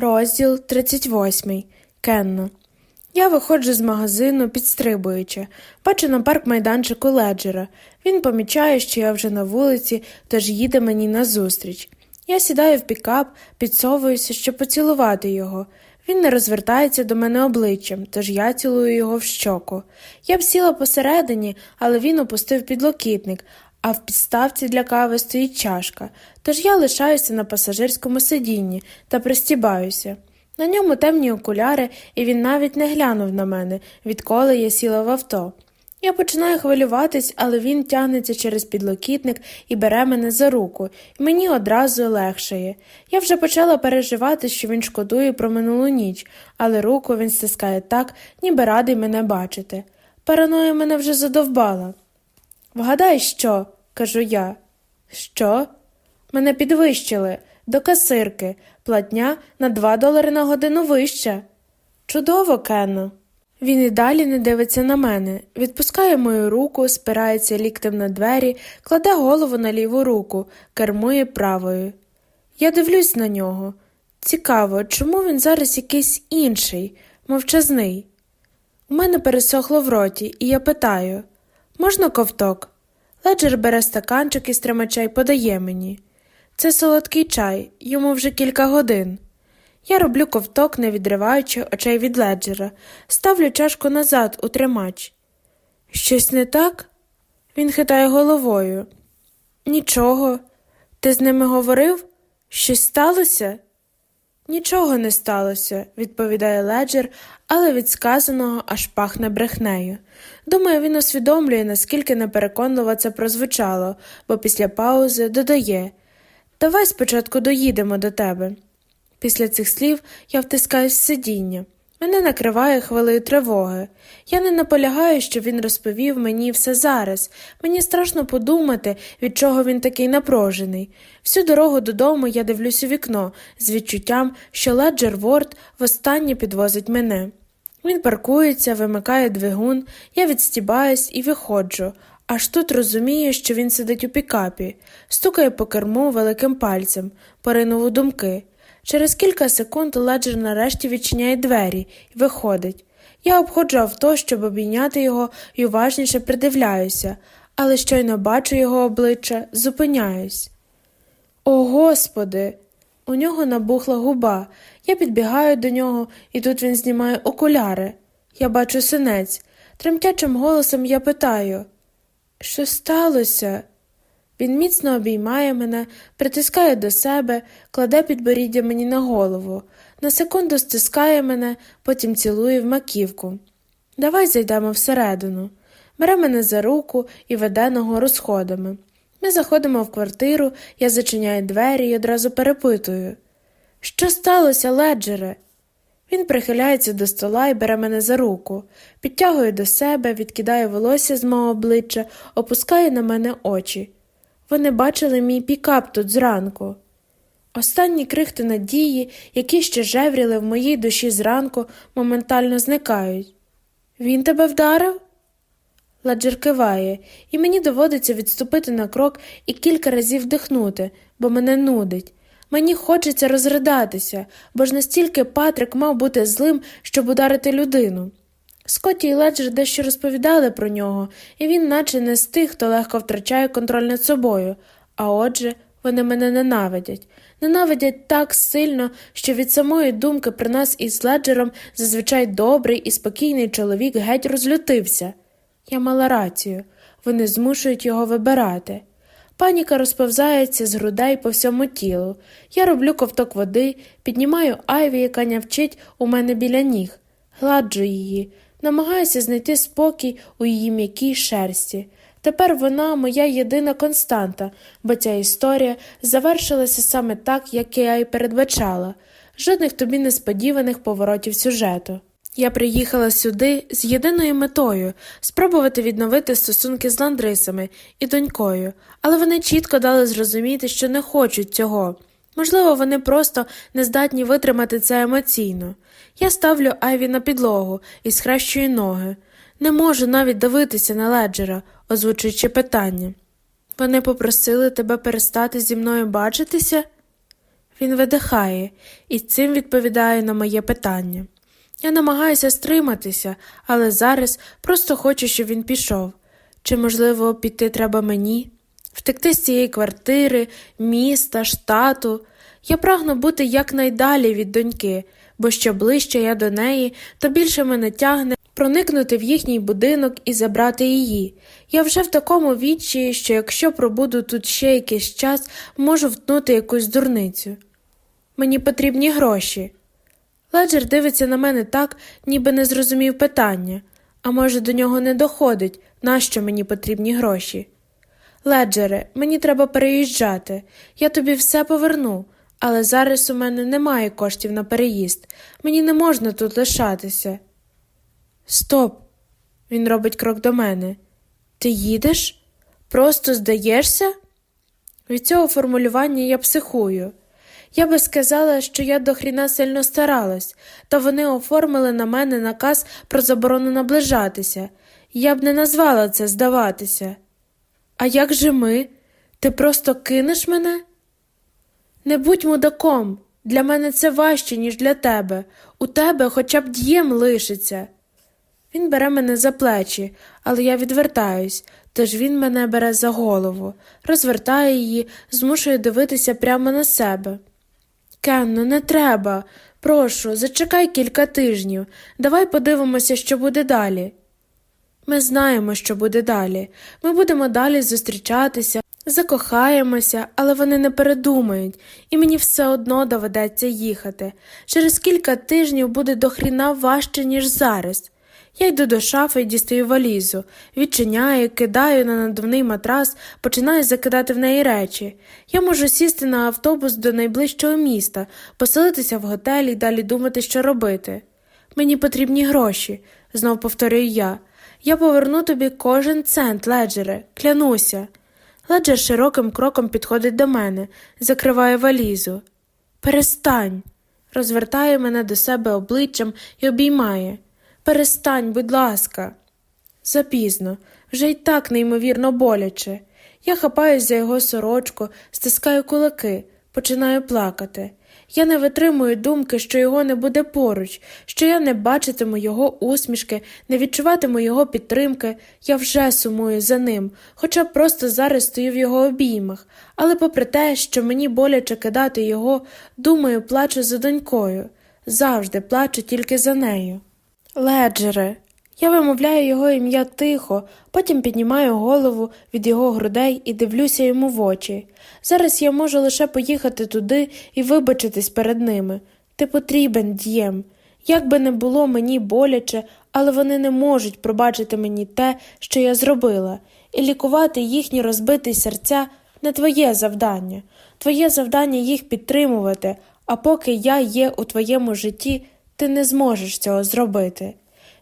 Розділ 38. Кенно. Я виходжу з магазину, підстрибуючи. Бачу на парк майданчику леджера. Він помічає, що я вже на вулиці, тож їде мені назустріч. Я сідаю в пікап, підсовуюся, щоб поцілувати його. Він не розвертається до мене обличчям, тож я цілую його в щоку. Я б сіла посередині, але він опустив підлокітник, а в підставці для кави стоїть чашка, тож я лишаюся на пасажирському сидінні та пристібаюся. На ньому темні окуляри, і він навіть не глянув на мене, відколи я сіла в авто. Я починаю хвилюватись, але він тягнеться через підлокітник і бере мене за руку, і мені одразу легшає. Я вже почала переживати, що він шкодує про минулу ніч, але руку він стискає так, ніби радий мене бачити. Параноя мене вже задовбала. Вгадай, що? кажу я. Що? Мене підвищили до касирки, платня на два долари на годину вища. Чудово, Кенно. Він і далі не дивиться на мене, відпускає мою руку, спирається ліктем на двері, кладе голову на ліву руку, кермує правою. Я дивлюсь на нього. Цікаво, чому він зараз якийсь інший, мовчазний. У мене пересохло в роті, і я питаю можна ковток? Леджер бере стаканчик із тримача й подає мені. Це солодкий чай, йому вже кілька годин. Я роблю ковток, не відриваючи очей від леджера, ставлю чашку назад у тримач. Щось не так? Він хитає головою. Нічого. Ти з ними говорив? Щось сталося? Нічого не сталося, відповідає леджер, але від сказаного аж пахне брехнею. Думаю, він усвідомлює, наскільки непереконливо це прозвучало, бо після паузи додає Давай спочатку доїдемо до тебе. Після цих слів я втискаюсь в сидіння. Мене накриває хвилею тривоги. Я не наполягаю, щоб він розповів мені все зараз. Мені страшно подумати, від чого він такий напружений. Всю дорогу додому я дивлюсь у вікно з відчуттям, що леджер Ворд востаннє підвозить мене. Він паркується, вимикає двигун, я відстібаюсь і виходжу. Аж тут розумію, що він сидить у пікапі, стукає по керму великим пальцем, поринув у думки. Через кілька секунд леджер нарешті відчиняє двері і виходить. Я обходжу авто, щоб обійняти його і уважніше придивляюся, але щойно бачу його обличчя, зупиняюсь. О, Господи! У нього набухла губа. Я підбігаю до нього, і тут він знімає окуляри. Я бачу синець. Тремтячим голосом я питаю Що сталося? Він міцно обіймає мене, притискає до себе, кладе підборіддя мені на голову, на секунду стискає мене, потім цілує в маківку. Давай зайдемо всередину. Бере мене за руку і веде ногору сходами. Ми заходимо в квартиру, я зачиняю двері і одразу перепитую Що сталося, леджере? Він прихиляється до стола і бере мене за руку, підтягує до себе, відкидає волосся з мого обличчя, опускає на мене очі. Вони бачили мій пікап тут зранку. Останні крихти надії, які ще жевріли в моїй душі зранку, моментально зникають. Він тебе вдарив? Ладжер киває, і мені доводиться відступити на крок і кілька разів вдихнути, бо мене нудить. Мені хочеться розридатися, бо ж настільки Патрик мав бути злим, щоб ударити людину. Скотті і Леджер дещо розповідали про нього, і він, наче не з тих, хто легко втрачає контроль над собою, а отже, вони мене ненавидять. Ненавидять так сильно, що від самої думки про нас із Леджером зазвичай добрий і спокійний чоловік геть розлютився. Я мала рацію, вони змушують його вибирати. Паніка розповзається з грудей по всьому тілу. Я роблю ковток води, піднімаю Айві, яка нявчить у мене біля ніг, гладжу її намагаюся знайти спокій у її м'якій шерсті. Тепер вона моя єдина константа, бо ця історія завершилася саме так, як я й передбачала, жодних тобі несподіваних поворотів сюжету. Я приїхала сюди з єдиною метою спробувати відновити стосунки з ландрисами і донькою, але вони чітко дали зрозуміти, що не хочуть цього. Можливо, вони просто не здатні витримати це емоційно. Я ставлю Айві на підлогу і схрещую ноги. Не можу навіть дивитися на леджера, озвучуючи питання. Вони попросили тебе перестати зі мною бачитися? Він видихає і цим відповідає на моє питання. Я намагаюся стриматися, але зараз просто хочу, щоб він пішов. Чи, можливо, піти треба мені? Втекти з цієї квартири, міста, штату. Я прагну бути якнайдалі від доньки, бо що ближче я до неї, то більше мене тягне проникнути в їхній будинок і забрати її. Я вже в такому відчаї, що якщо пробуду тут ще якийсь час, можу втнути якусь дурницю. Мені потрібні гроші. Леджер дивиться на мене так, ніби не зрозумів питання, а може, до нього не доходить, нащо мені потрібні гроші. Леджере, мені треба переїжджати, я тобі все поверну, але зараз у мене немає коштів на переїзд, мені не можна тут лишатися. Стоп! Він робить крок до мене. Ти їдеш? Просто здаєшся? Від цього формулювання я психую. Я би сказала, що я до хріна сильно старалась, та вони оформили на мене наказ про заборону наближатися. Я б не назвала це здаватися. А як же ми? Ти просто кинеш мене? Не будь мудаком. Для мене це важче, ніж для тебе. У тебе хоча б дієм лишиться. Він бере мене за плечі, але я відвертаюсь, тож він мене бере за голову, розвертає її, змушує дивитися прямо на себе. Кенно, не треба. Прошу, зачекай кілька тижнів. Давай подивимося, що буде далі. Ми знаємо, що буде далі. Ми будемо далі зустрічатися, закохаємося, але вони не передумають, і мені все одно доведеться їхати. Через кілька тижнів буде дохріна важче, ніж зараз. Я йду до шафи і дістаю валізу, відчиняю, кидаю на надувний матрас, починаю закидати в неї речі. Я можу сісти на автобус до найближчого міста, поселитися в готелі і далі думати, що робити. Мені потрібні гроші, знов повторюю я. Я поверну тобі кожен цент, леджере, клянуся. Леджер широким кроком підходить до мене, закриває валізу. Перестань, розвертає мене до себе обличчям і обіймає. Перестань, будь ласка. Запізно, вже й так неймовірно боляче. Я хапаюсь за його сорочку, стискаю кулаки, починаю плакати. Я не витримую думки, що його не буде поруч, що я не бачитиму його усмішки, не відчуватиму його підтримки. Я вже сумую за ним, хоча просто зараз стою в його обіймах, але, попри те, що мені боляче кидати його, думаю, плачу за донькою. Завжди плачу тільки за нею. Леджере. Я вимовляю його ім'я тихо, потім піднімаю голову від його грудей і дивлюся йому в очі. Зараз я можу лише поїхати туди і вибачитись перед ними. Ти потрібен, дієм. Як би не було мені боляче, але вони не можуть пробачити мені те, що я зробила, і лікувати їхні розбиті серця не твоє завдання. Твоє завдання їх підтримувати, а поки я є у твоєму житті. Ти не зможеш цього зробити.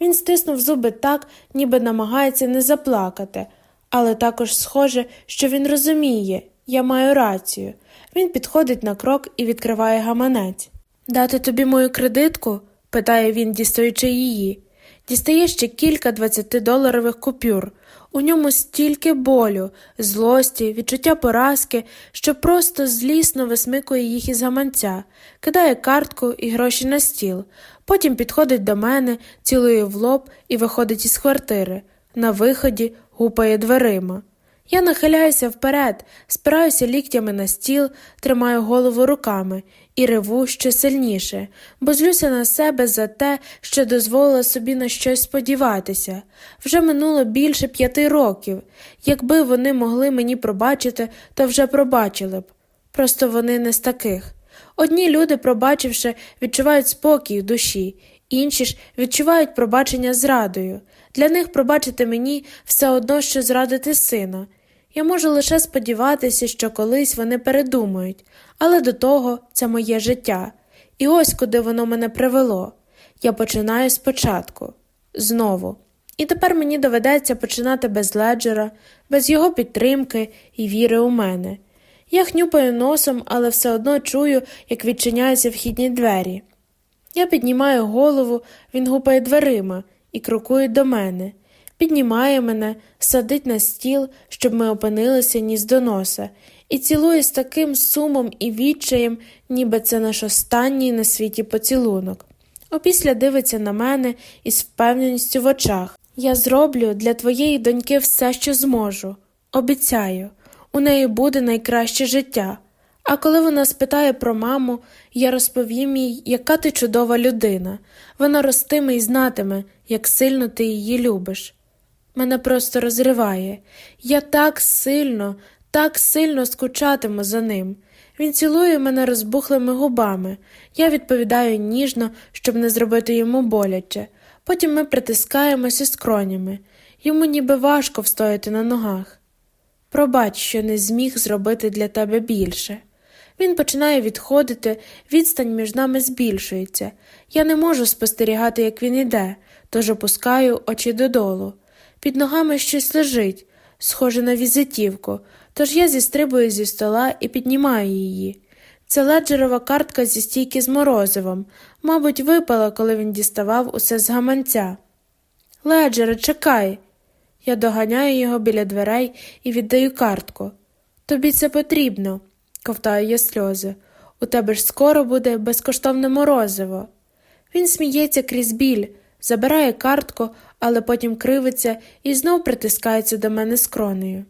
Він стиснув зуби так, ніби намагається не заплакати, але також схоже, що він розуміє, я маю рацію. Він підходить на крок і відкриває гаманець. Дати тобі мою кредитку? питає він, дістаючи її. Дістає ще кілька двадцятидоларових купюр. У ньому стільки болю, злості, відчуття поразки, що просто злісно висмикує їх із гаманця, кидає картку і гроші на стіл, потім підходить до мене, цілує в лоб і виходить із квартири. На виході гупає дверима. Я нахиляюся вперед, спираюся ліктями на стіл, тримаю голову руками і реву ще сильніше, бо злюся на себе за те, що дозволила собі на щось сподіватися. Вже минуло більше п'яти років. Якби вони могли мені пробачити, то вже пробачили б. Просто вони не з таких. Одні люди, пробачивши, відчувають спокій в душі, інші ж відчувають пробачення зрадою. Для них пробачити мені все одно, що зрадити сина. Я можу лише сподіватися, що колись вони передумають, але до того це моє життя, і ось куди воно мене привело. Я починаю спочатку, знову. І тепер мені доведеться починати без леджера, без його підтримки і віри у мене. Я хнюпаю носом, але все одно чую, як відчиняються вхідні двері. Я піднімаю голову, він гупає дверима і крокує до мене піднімає мене, садить на стіл, щоб ми опинилися ніс до носа, і цілує з таким сумом і відчаєм, ніби це наш останній на світі поцілунок. Опісля дивиться на мене із впевненістю в очах. Я зроблю для твоєї доньки все, що зможу. Обіцяю, у неї буде найкраще життя. А коли вона спитає про маму, я розповім їй, яка ти чудова людина. Вона ростиме і знатиме, як сильно ти її любиш. Мене просто розриває. Я так сильно, так сильно скучатиму за ним. Він цілує мене розбухлими губами. Я відповідаю ніжно, щоб не зробити йому боляче. Потім ми притискаємося скронями. Йому ніби важко встояти на ногах. Пробач, що не зміг зробити для тебе більше. Він починає відходити, відстань між нами збільшується. Я не можу спостерігати, як він іде, тож опускаю очі додолу. Під ногами щось лежить, схоже на візитівку, тож я зістрибую зі стола і піднімаю її. Це леджерова картка зі стійки з морозивом, мабуть, випала, коли він діставав усе з гаманця. Леджере, чекай. Я доганяю його біля дверей і віддаю картку. Тобі це потрібно, ковтаю я сльози. У тебе ж скоро буде безкоштовне морозиво. Він сміється крізь біль, забирає картку, але потім кривиться і знов притискається до мене скронею.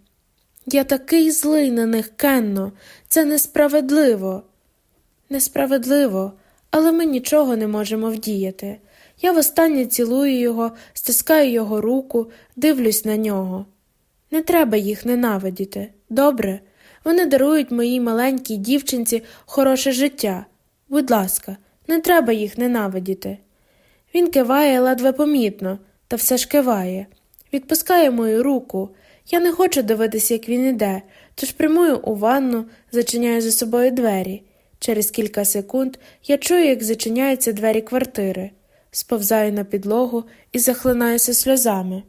Я такий злий на них, Кенно, це несправедливо. Несправедливо, але ми нічого не можемо вдіяти. Я востаннє цілую його, стискаю його руку, дивлюсь на нього. Не треба їх ненавидіти. Добре, вони дарують моїй маленькій дівчинці хороше життя. Будь ласка, не треба їх ненавидіти. Він киває ледве помітно, та все ж киває. Відпускає мою руку. Я не хочу дивитися, як він іде, тож прямую у ванну, зачиняю за собою двері. Через кілька секунд я чую, як зачиняються двері квартири, сповзаю на підлогу і захлинаюся сльозами.